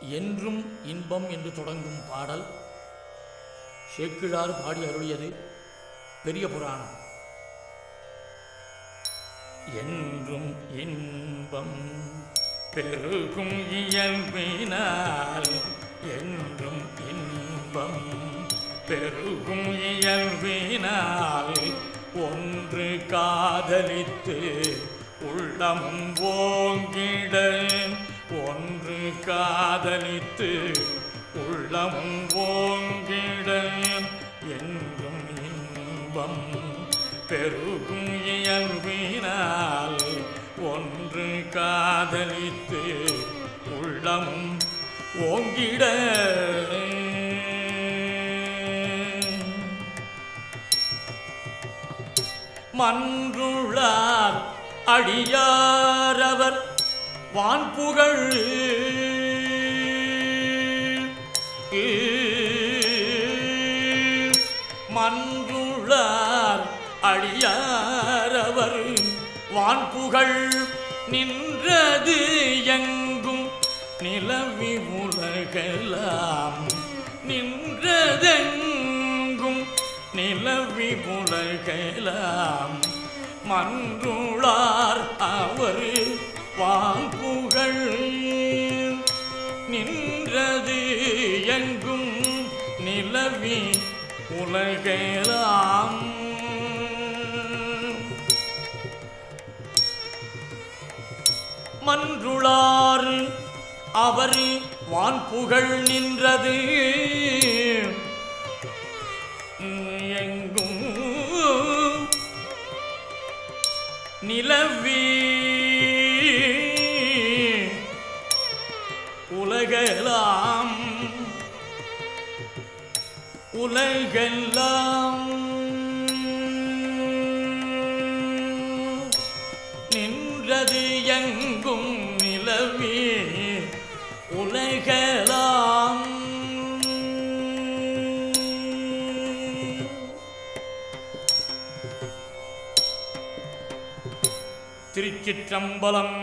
என்றும் இன்பம் என்று தொடங்கும் பாடல் சேக்கிழார் பாடி அருளியது பெரிய புராணம். என்றும் இன்பம் பெருகும் இயல்பினால் என்றும் இன்பம் பெருகும் இயல்பினால் ஒன்று காதலித்து உள்ளமும் ஓங்கிட ஒன்று காதலித்து உள்ளமும் ஓங்கிட என்றும் இன்பம் பெருகும் இயல்பினால் ஒன்று காதலித்து உள்ளமும் ஓங்கிட மன்றுள்ளார் அடியாரவர் வான்புகழ். மன்றுளார் அடியாரவர். வான்புகழ் நின்றது எங்கும். நிலவி உலகலாம் நின்றதெங்கும். நிலவி உலகலாம் மன்றுளார் அவர். வான்பு நிலவி உலகெல்லாம். மன்றுளார் அவர் வான் புகழ் நின்றது. எங்கும் நிலவி உலகெல்லாம். உலகெல்லாம் நின்றது எங்கும் நிலவி உலகெல்லாம். திருச்சிற்றம்பலம்